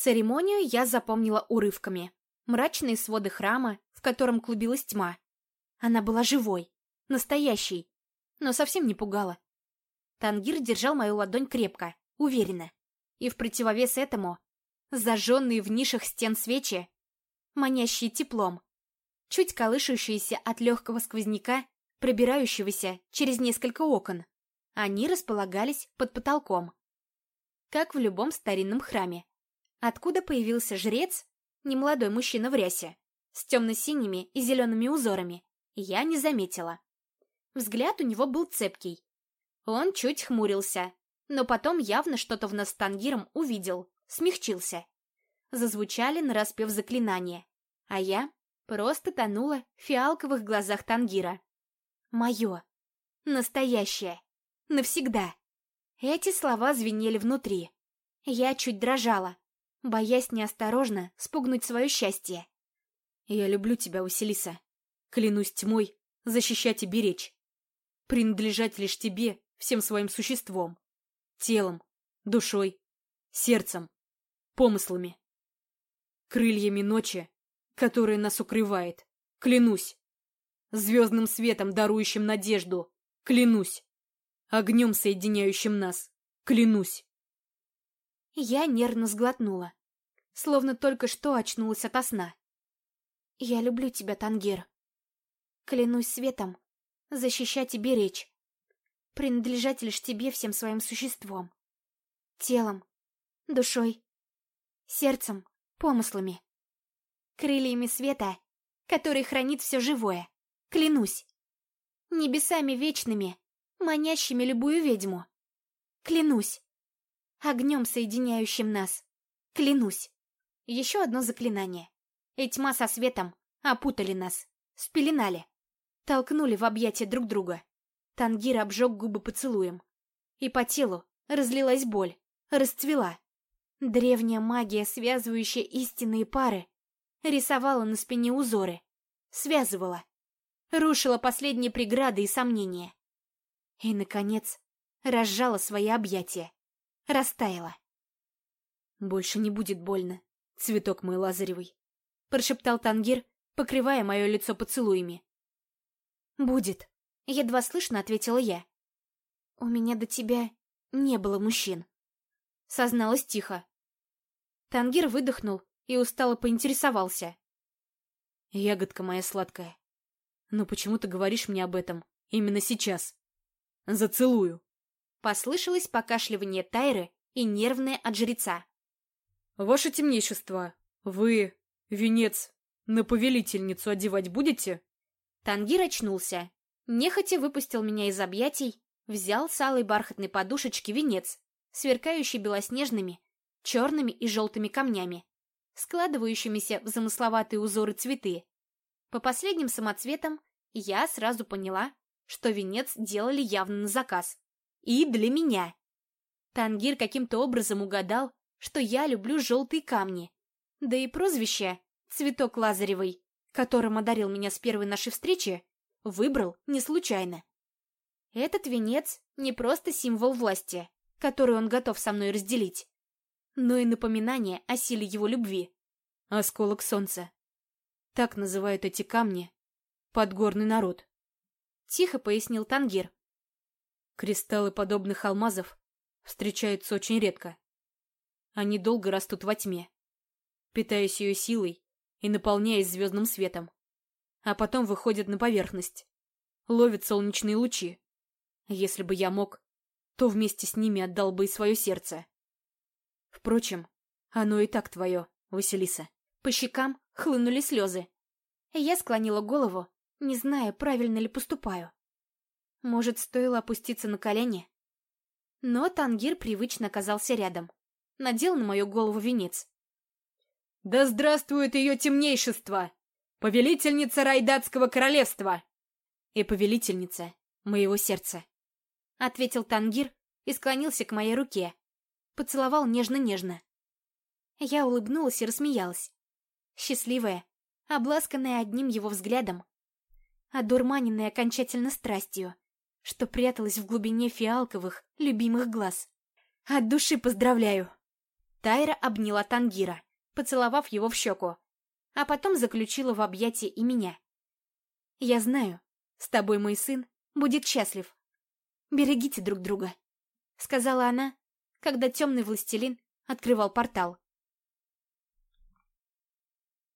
Церемонию я запомнила урывками. Мрачные своды храма, в котором клубилась тьма. Она была живой, настоящей, но совсем не пугала. Тангир держал мою ладонь крепко, уверенно. И в противовес этому зажженные в нишах стен свечи, манящие теплом, чуть колышущиеся от легкого сквозняка, пробирающегося через несколько окон. Они располагались под потолком, как в любом старинном храме. Откуда появился жрец, немолодой мужчина в рясе, с темно-синими и зелеными узорами, я не заметила. Взгляд у него был цепкий. Он чуть хмурился, но потом явно что-то в нас Тангиром увидел, смягчился. Зазвучали нараспев заклинания, а я просто тонула в фиалковых глазах Тангира. Мое. Настоящее. Навсегда. Эти слова звенели внутри. Я чуть дрожала, боясь неосторожно спугнуть свое счастье. «Я люблю тебя, Василиса. Клянусь тьмой, защищать и беречь. Принадлежать лишь тебе всем своим существом. Телом, душой, сердцем, помыслами. Крыльями ночи, которая нас укрывает. Клянусь. Звездным светом, дарующим надежду. Клянусь огнем, соединяющим нас. Клянусь. Я нервно сглотнула, словно только что очнулась ото сна. Я люблю тебя, Тангир. Клянусь светом, защищать и беречь. Принадлежать лишь тебе всем своим существом. Телом, душой, сердцем, помыслами. Крыльями света, который хранит все живое. Клянусь. Небесами вечными, манящими любую ведьму. Клянусь. Огнем, соединяющим нас. Клянусь. Еще одно заклинание. И тьма со светом опутали нас, спеленали, толкнули в объятия друг друга. Тангир обжег губы поцелуем. И по телу разлилась боль, расцвела. Древняя магия, связывающая истинные пары, рисовала на спине узоры, связывала, рушила последние преграды и сомнения. И, наконец, разжала свои объятия. Растаяла. «Больше не будет больно, цветок мой лазаревый», — прошептал Тангир, покрывая мое лицо поцелуями. «Будет», — едва слышно ответила я. «У меня до тебя не было мужчин», — созналась тихо. Тангир выдохнул и устало поинтересовался. «Ягодка моя сладкая, но почему ты говоришь мне об этом именно сейчас?» Зацелую. Послышалось покашливание Тайры и нервное от жреца. Ваше темнейшество, вы венец на повелительницу одевать будете? Тангир очнулся. Нехотя выпустил меня из объятий, взял с алой бархатной подушечки венец, сверкающий белоснежными, черными и желтыми камнями, складывающимися в замысловатые узоры цветы. По последним самоцветам я сразу поняла, что венец делали явно на заказ. И для меня. Тангир каким-то образом угадал, что я люблю желтые камни. Да и прозвище «Цветок Лазаревой», которым одарил меня с первой нашей встречи, выбрал не случайно. Этот венец не просто символ власти, который он готов со мной разделить, но и напоминание о силе его любви. Осколок солнца. Так называют эти камни подгорный народ. Тихо пояснил Тангир. Кристаллы подобных алмазов встречаются очень редко. Они долго растут во тьме, питаясь ее силой и наполняясь звездным светом. А потом выходят на поверхность, ловят солнечные лучи. Если бы я мог, то вместе с ними отдал бы и свое сердце. Впрочем, оно и так твое, Василиса. По щекам хлынули слезы. Я склонила голову не зная, правильно ли поступаю. Может, стоило опуститься на колени? Но Тангир привычно оказался рядом. Надел на мою голову венец. «Да здравствует ее темнейшество! Повелительница Райдатского королевства!» «И повелительница моего сердца!» Ответил Тангир и склонился к моей руке. Поцеловал нежно-нежно. Я улыбнулась и рассмеялась. Счастливая, обласканная одним его взглядом, одурманенной окончательно страстью, что пряталась в глубине фиалковых, любимых глаз. От души поздравляю! Тайра обняла Тангира, поцеловав его в щеку, а потом заключила в объятия и меня. «Я знаю, с тобой мой сын будет счастлив. Берегите друг друга», — сказала она, когда темный властелин открывал портал.